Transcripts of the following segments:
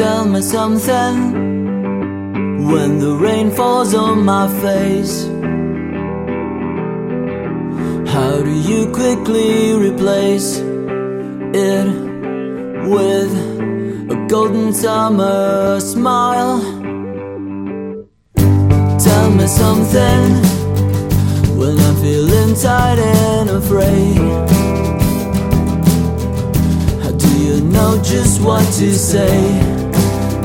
Tell me something when the rain falls on my face. How do you quickly replace it with a golden summer smile? Tell me something when I'm feeling tired and afraid. How do you know just what to say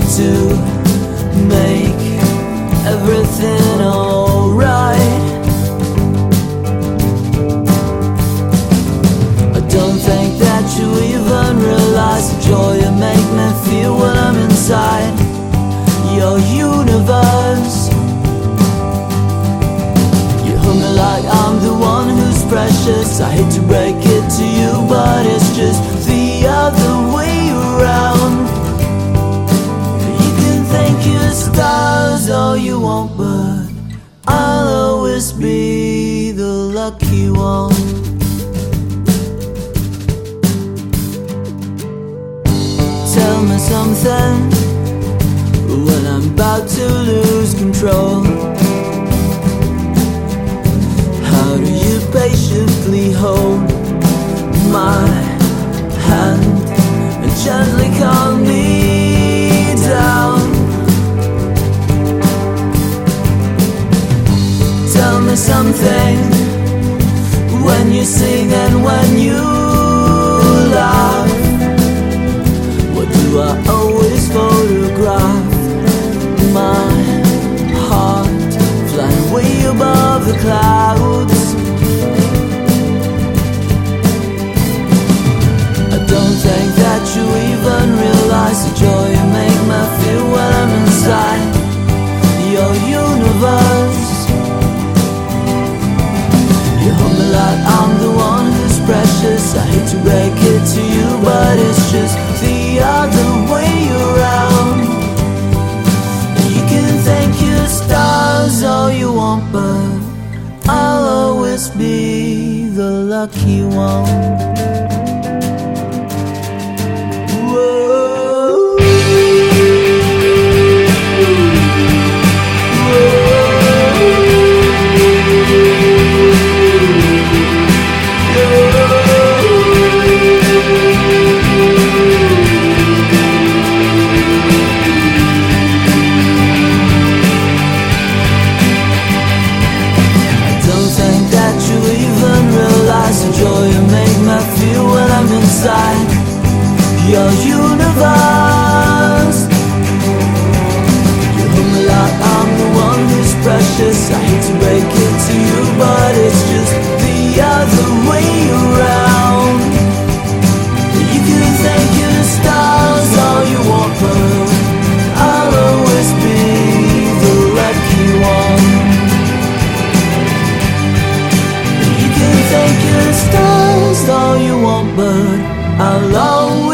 to make everything alright? I don't think that you even realize the joy you make me feel when I'm inside your universe. You hug me like I'm the one who's precious. I hate to break it to you, but it's just the other way around. Stars all you want, but I'll always be the lucky one. Tell me something when I'm about to lose control. How do you patiently hold when you laugh. What do I always photograph? My heart flying way above the clouds. I don't think that you even realize the joy you make me feel when I'm inside your universe. You hug me like I'm the precious. I hate to break it to you, but it's just the other way around. You can thank your stars all you want, but I'll always be the lucky one. the joy you make me feel when I'm inside your universe. you want, but I'll always.